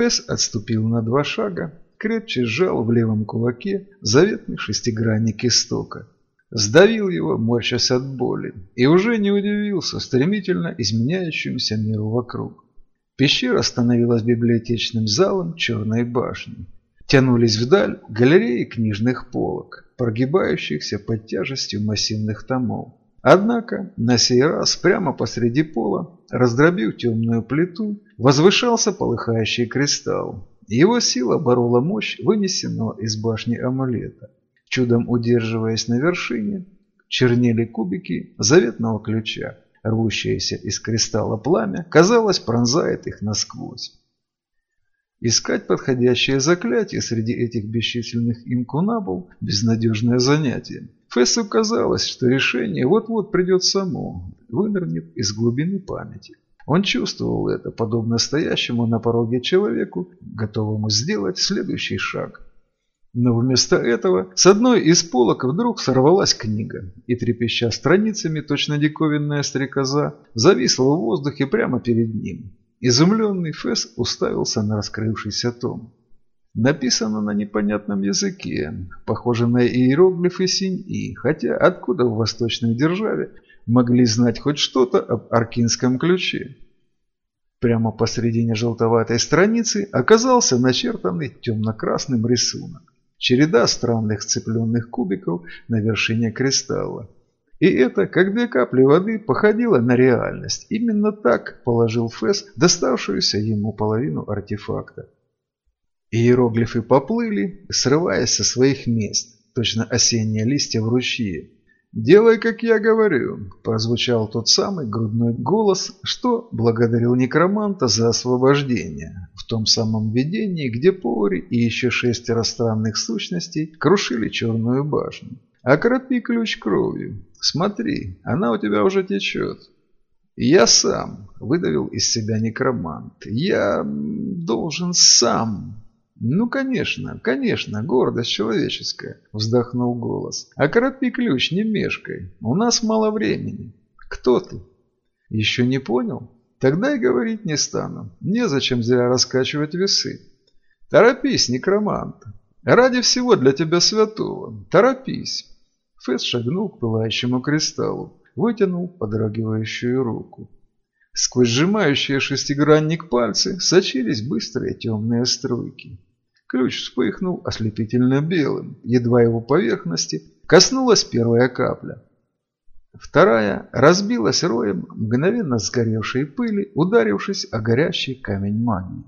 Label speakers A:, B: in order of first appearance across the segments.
A: Фесс отступил на два шага, крепче сжал в левом кулаке заветный шестигранник истока. Сдавил его, морщась от боли, и уже не удивился стремительно изменяющемуся миру вокруг. Пещера становилась библиотечным залом черной башни. Тянулись вдаль галереи книжных полок, прогибающихся под тяжестью массивных томов. Однако на сей раз прямо посреди пола, раздробив темную плиту, возвышался полыхающий кристалл. Его сила борола мощь вынесенного из башни амулета. Чудом удерживаясь на вершине, чернели кубики заветного ключа. Рвущееся из кристалла пламя, казалось, пронзает их насквозь. Искать подходящее заклятие среди этих бесчисленных инкунабул – безнадежное занятие. Фессу казалось, что решение вот-вот придет само, вынырнет из глубины памяти. Он чувствовал это, подобно стоящему на пороге человеку, готовому сделать следующий шаг. Но вместо этого с одной из полок вдруг сорвалась книга, и, трепеща страницами, точно диковинная стрекоза, зависла в воздухе прямо перед ним. Изумленный Фесс уставился на раскрывшийся том. Написано на непонятном языке, похоже на иероглифы синь-и, хотя откуда в восточной державе могли знать хоть что-то об аркинском ключе? Прямо посредине желтоватой страницы оказался начертанный темно-красным рисунок. Череда странных сцепленных кубиков на вершине кристалла. И это, как две капли воды, походило на реальность. Именно так положил Фэс доставшуюся ему половину артефакта. Иероглифы поплыли, срываясь со своих мест, точно осенние листья в ручье. «Делай, как я говорю», – прозвучал тот самый грудной голос, что благодарил некроманта за освобождение, в том самом видении, где Пори и еще шестеро странных сущностей крушили черную башню. «Окропи ключ кровью. Смотри, она у тебя уже течет». «Я сам», – выдавил из себя некромант. «Я должен сам «Ну, конечно, конечно, гордость человеческая», – вздохнул голос. «Окропи ключ, не мешкай. У нас мало времени. Кто ты?» «Еще не понял? Тогда и говорить не стану. Незачем зря раскачивать весы. Торопись, некромант. Ради всего для тебя святого. Торопись». Фесс шагнул к пылающему кристаллу, вытянул подрагивающую руку. Сквозь сжимающие шестигранник пальцы сочились быстрые темные струйки. Ключ вспыхнул ослепительно белым, едва его поверхности коснулась первая капля. Вторая разбилась роем мгновенно сгоревшей пыли, ударившись о горящий камень магии.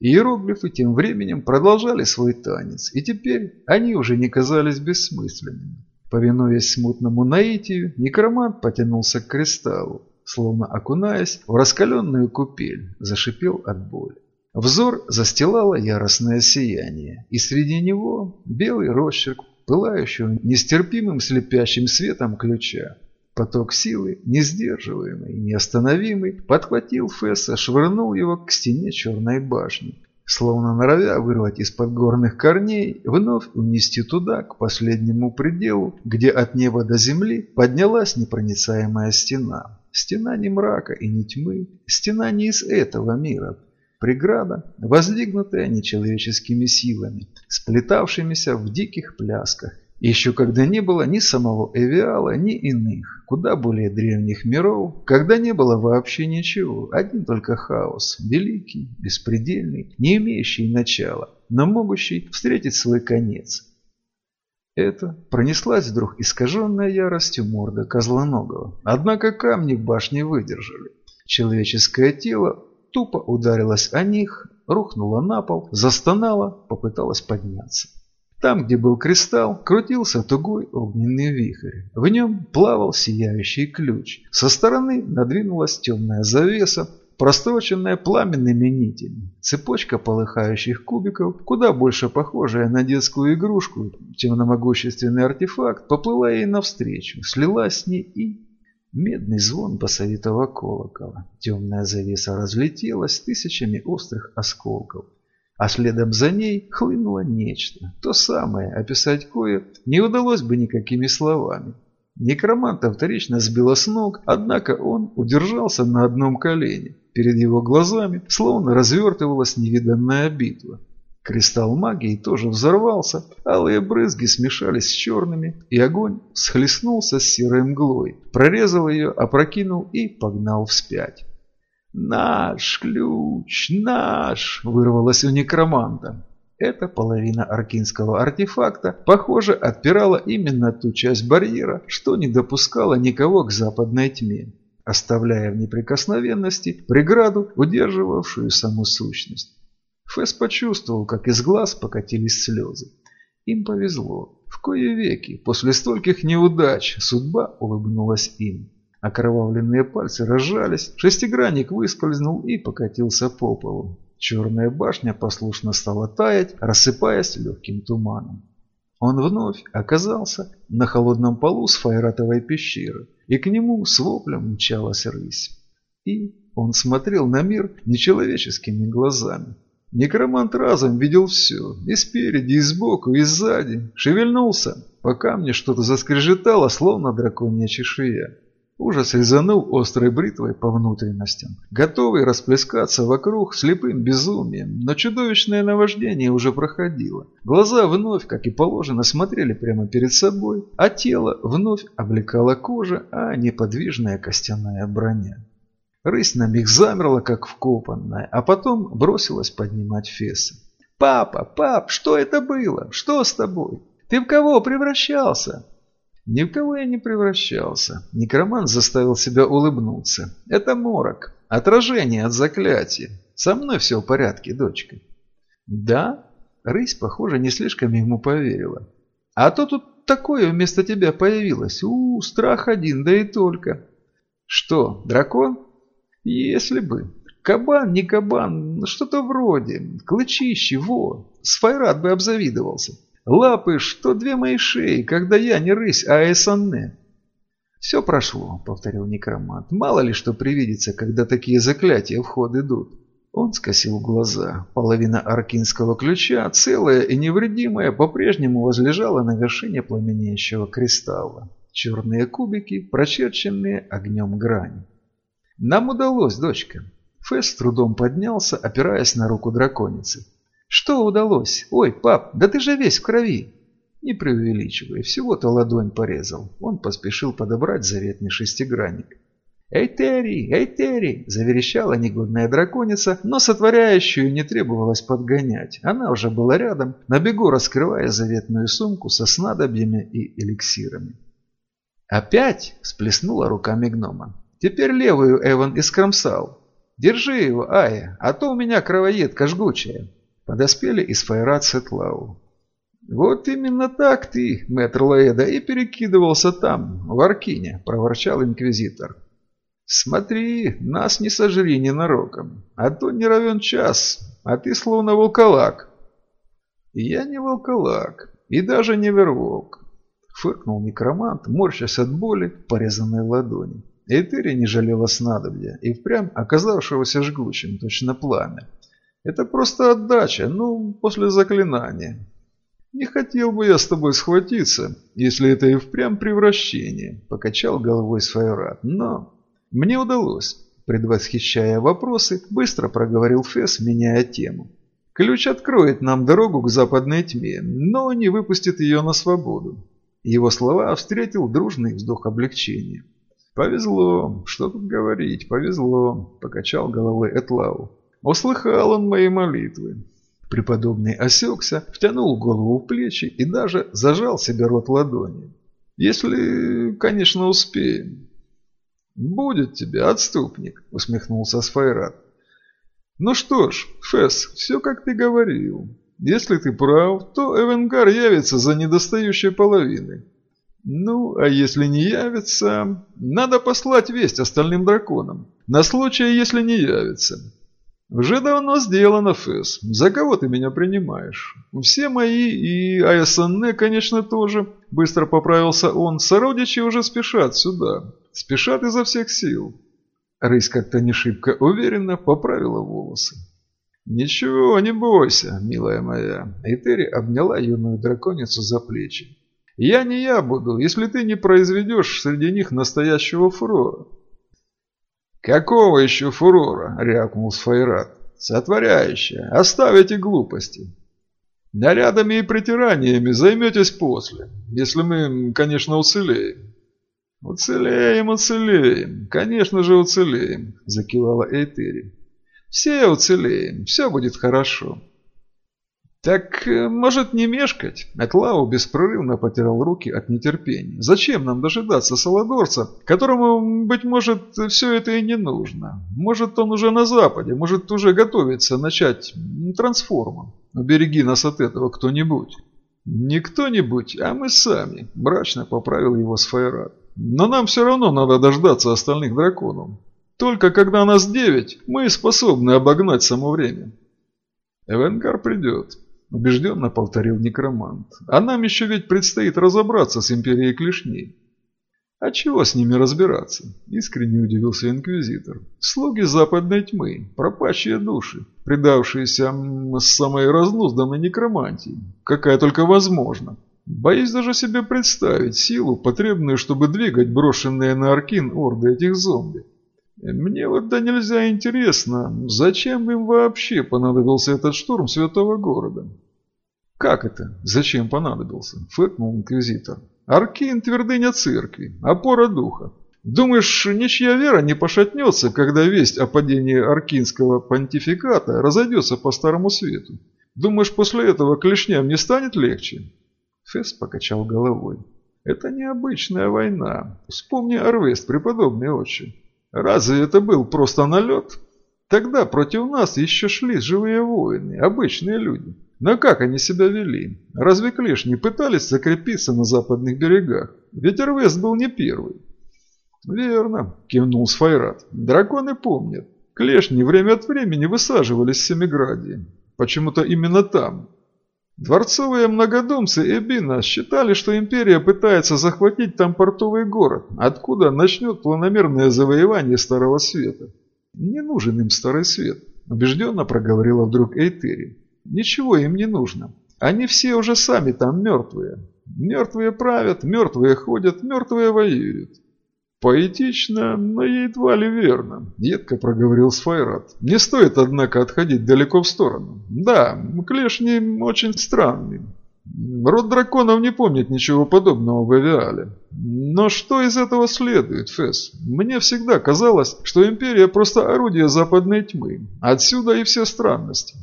A: Иероглифы тем временем продолжали свой танец, и теперь они уже не казались бессмысленными. Повинуясь смутному наитию, некромант потянулся к кристаллу, словно окунаясь в раскаленную купель, зашипел от боли. Взор застилало яростное сияние, и среди него белый росчерк, пылающего нестерпимым слепящим светом ключа. Поток силы, несдерживаемый и неостановимый, подхватил Фесса, швырнул его к стене черной башни, словно норовя вырвать из-под горных корней, вновь унести туда, к последнему пределу, где от неба до земли поднялась непроницаемая стена. Стена не мрака и не тьмы, стена не из этого мира, Преграда, воздвигнутая нечеловеческими силами, сплетавшимися в диких плясках. Еще когда не было ни самого Эвиала, ни иных, куда более древних миров, когда не было вообще ничего, один только хаос, великий, беспредельный, не имеющий начала, но могущий встретить свой конец. Это пронеслась вдруг искаженная яростью морда Козлоногого. Однако камни в башне выдержали. Человеческое тело тупо ударилась о них, рухнула на пол, застонала, попыталась подняться. Там, где был кристалл, крутился тугой огненный вихрь. В нем плавал сияющий ключ. Со стороны надвинулась темная завеса, простроченная пламенными нитями. Цепочка полыхающих кубиков, куда больше похожая на детскую игрушку, чем на могущественный артефакт, поплыла ей навстречу, слилась с ней и Медный звон басовитого колокола. Темная завеса разлетелась тысячами острых осколков. А следом за ней хлынуло нечто. То самое, описать кое не удалось бы никакими словами. Некроманта вторично сбило с ног, однако он удержался на одном колене. Перед его глазами словно развертывалась невиданная битва. Кристалл магии тоже взорвался, алые брызги смешались с черными, и огонь схлестнулся с серой мглой, прорезал ее, опрокинул и погнал вспять. «Наш ключ! Наш!» – вырвалось у некроманта. Эта половина аркинского артефакта, похоже, отпирала именно ту часть барьера, что не допускала никого к западной тьме, оставляя в неприкосновенности преграду, удерживавшую саму сущность. Фэс почувствовал, как из глаз покатились слезы. Им повезло. В кое веки, после стольких неудач, судьба улыбнулась им. Окровавленные пальцы разжались, шестигранник выскользнул и покатился по полу. Черная башня послушно стала таять, рассыпаясь легким туманом. Он вновь оказался на холодном полу с файратовой пещеры, и к нему с воплем мчалась рысь. И он смотрел на мир нечеловеческими глазами. Некромант разом видел все, и спереди, и сбоку, и сзади. Шевельнулся, по камню что-то заскрежетало, словно драконья чешуя. Ужас резанул острой бритвой по внутренностям, готовый расплескаться вокруг слепым безумием, но чудовищное наваждение уже проходило. Глаза вновь, как и положено, смотрели прямо перед собой, а тело вновь облекала кожа, а неподвижная костяная броня. Рысь на миг замерла, как вкопанная, а потом бросилась поднимать фесы. «Папа, пап, что это было? Что с тобой? Ты в кого превращался?» Ни в кого я не превращался. Некромант заставил себя улыбнуться. Это морок. Отражение от заклятия. Со мной все в порядке, дочка. Да? Рысь, похоже, не слишком ему поверила. А то тут такое вместо тебя появилось. У, страх один, да и только. Что, дракон? Если бы. Кабан, не кабан, что-то вроде. Клычище, во. Сфайрат бы обзавидовался. Лапы, что две мои шеи, когда я не рысь, а эсанне. Все прошло, повторил некромант. Мало ли что привидится, когда такие заклятия в ход идут. Он скосил глаза. Половина аркинского ключа, целая и невредимая, по-прежнему возлежала на вершине пламенеющего кристалла. Черные кубики, прочерченные огнем грани. «Нам удалось, дочка». Фэс с трудом поднялся, опираясь на руку драконицы. «Что удалось? Ой, пап, да ты же весь в крови!» Не преувеличивая, всего-то ладонь порезал. Он поспешил подобрать заветный шестигранник. «Эй, Терри! Эй, Терри!» – заверещала негодная драконица, но сотворяющую не требовалось подгонять. Она уже была рядом, на бегу раскрывая заветную сумку со снадобьями и эликсирами. «Опять?» – всплеснула руками гнома. «Теперь левую Эван искромсал. Держи его, Ая, а то у меня кровоедка жгучая». Подоспели из Файрат Сетлау. «Вот именно так ты, мэтр Лаэда, и перекидывался там, в Аркине», – проворчал инквизитор. «Смотри, нас не сожри ненароком, а то не равен час, а ты словно волколак». «Я не волколак, и даже не верволк», – фыркнул некромант, морщась от боли порезанной ладони. Этери не жалела снадобья и впрямь оказавшегося жгучим, точно пламя. Это просто отдача, ну, после заклинания. Не хотел бы я с тобой схватиться, если это и впрямь превращение, покачал головой Сфайрат. Но мне удалось, предвосхищая вопросы, быстро проговорил Фес, меняя тему. Ключ откроет нам дорогу к западной тьме, но не выпустит ее на свободу. Его слова встретил дружный вздох облегчения. «Повезло, что тут говорить, повезло», – покачал головой Этлау. Услыхал он мои молитвы. Преподобный осекся, втянул голову в плечи и даже зажал себе рот ладонью. Если, конечно, успеем. «Будет тебе, отступник», — усмехнулся Сфайрат. «Ну что ж, Фесс, все как ты говорил. Если ты прав, то Эвенгар явится за недостающей половиной. Ну, а если не явится, надо послать весть остальным драконам. На случай, если не явится. «Уже давно сделано, Фэс. За кого ты меня принимаешь? Все мои и АСН, конечно, тоже». Быстро поправился он. «Сородичи уже спешат сюда. Спешат изо всех сил». Рысь как-то не шибко уверенно поправила волосы. «Ничего, не бойся, милая моя». Этери обняла юную драконицу за плечи. «Я не я буду, если ты не произведешь среди них настоящего фурора. «Какого еще фурора?» – рявкнул Сфайрат. «Сотворяющая, оставь эти глупости. Нарядами и притираниями займетесь после, если мы, конечно, уцелеем». «Уцелеем, уцелеем, конечно же уцелеем», – закивала Эйтери. «Все уцелеем, все будет хорошо». «Так, э, может, не мешкать?» Атлау беспрерывно потирал руки от нетерпения. «Зачем нам дожидаться Саладорца, которому, быть может, все это и не нужно? Может, он уже на Западе, может, уже готовится начать трансформу? Убереги нас от этого кто-нибудь». «Не кто-нибудь, а мы сами», – мрачно поправил его Сфайрат. «Но нам все равно надо дождаться остальных драконов. Только когда нас девять, мы способны обогнать само время». «Эвенгар придет», убежденно повторил некромант. А нам еще ведь предстоит разобраться с империей клешней. А чего с ними разбираться? Искренне удивился инквизитор. Слуги западной тьмы, пропащие души, предавшиеся самой разнузданной некромантии, какая только возможна. Боюсь даже себе представить силу, потребную, чтобы двигать брошенные на Аркин орды этих зомби. Мне вот да нельзя интересно, зачем им вообще понадобился этот штурм святого города? Как это? Зачем понадобился? Фыркнул инквизитор. Аркин – твердыня церкви, опора духа. Думаешь, ничья вера не пошатнется, когда весть о падении аркинского понтификата разойдется по старому свету? Думаешь, после этого клешням не станет легче? Фесс покачал головой. Это необычная война. Вспомни Арвест, преподобный отче. Разве это был просто налет? Тогда против нас еще шли живые воины, обычные люди. Но как они себя вели? Разве клешни пытались закрепиться на западных берегах? Ведь Эрвест был не первый. «Верно», – кивнул Сфайрат. «Драконы помнят. Клешни время от времени высаживались в Семиграде. Почему-то именно там. Дворцовые многодумцы Эбина считали, что империя пытается захватить там портовый город, откуда начнет планомерное завоевание Старого Света. Не нужен им Старый Свет, убежденно проговорила вдруг Эйтери. Ничего им не нужно. Они все уже сами там мертвые. Мертвые правят, мертвые ходят, мертвые воюют. Поэтично, но едва ли верно, едко проговорил Сфайрат. Не стоит, однако, отходить далеко в сторону. Да, клешни очень странный. Род драконов не помнит ничего подобного в Авиале. Но что из этого следует, Фесс? Мне всегда казалось, что Империя просто орудие западной тьмы. Отсюда и все странности.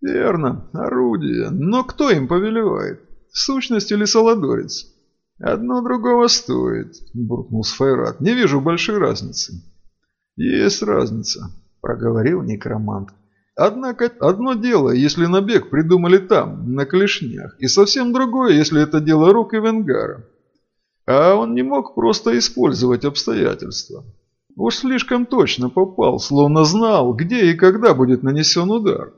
A: Верно, орудие. Но кто им повелевает? Сущность или Саладорец? Одно другого стоит, буркнул Сфайрат. Не вижу большой разницы. Есть разница, проговорил некромант. Однако одно дело, если набег придумали там, на клешнях, и совсем другое, если это дело рук Эвенгара. А он не мог просто использовать обстоятельства. Уж слишком точно попал, словно знал, где и когда будет нанесен удар.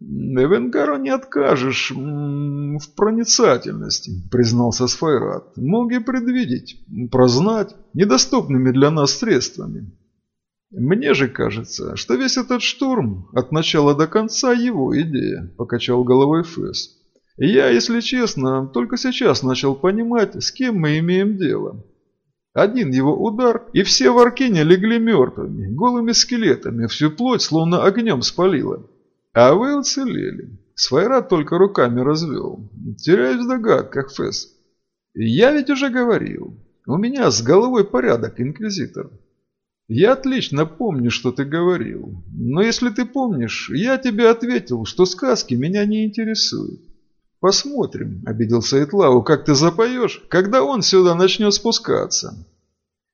A: «Эвенгару не откажешь в проницательности», — признался Сфайрат. «Мог и предвидеть, прознать недоступными для нас средствами. Мне же кажется, что весь этот штурм от начала до конца его идея», — покачал головой Фэс. «Я, если честно, только сейчас начал понимать, с кем мы имеем дело». Один его удар, и все в Аркине легли мертвыми, голыми скелетами, всю плоть словно огнем спалило. А вы уцелели. Сфайрат только руками развел. Теряюсь в догадках, Фесс. Я ведь уже говорил. У меня с головой порядок, Инквизитор. Я отлично помню, что ты говорил. Но если ты помнишь, я тебе ответил, что сказки меня не интересуют. Посмотрим, обиделся Этлау, как ты запоешь, когда он сюда начнет спускаться.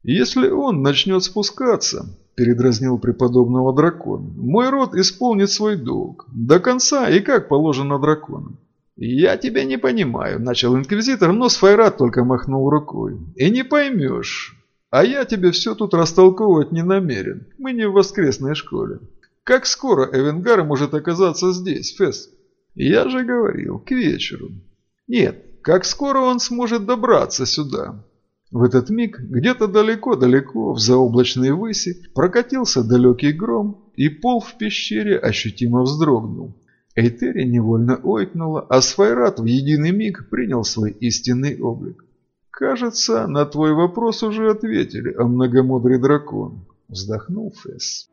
A: Если он начнет спускаться, – передразнил преподобного дракон. «Мой род исполнит свой долг. До конца и как положено дракону». «Я тебя не понимаю», – начал инквизитор, но Сфайрат только махнул рукой. «И не поймешь. А я тебе все тут растолковывать не намерен. Мы не в воскресной школе. Как скоро Эвенгар может оказаться здесь, Фесс?» «Я же говорил, к вечеру». «Нет, как скоро он сможет добраться сюда?» В этот миг где-то далеко-далеко в заоблачной выси прокатился далекий гром, и пол в пещере ощутимо вздрогнул. Эйтери невольно ойкнула, а Сфайрат в единый миг принял свой истинный облик. «Кажется, на твой вопрос уже ответили, о многомудрый дракон», вздохнул Фесс.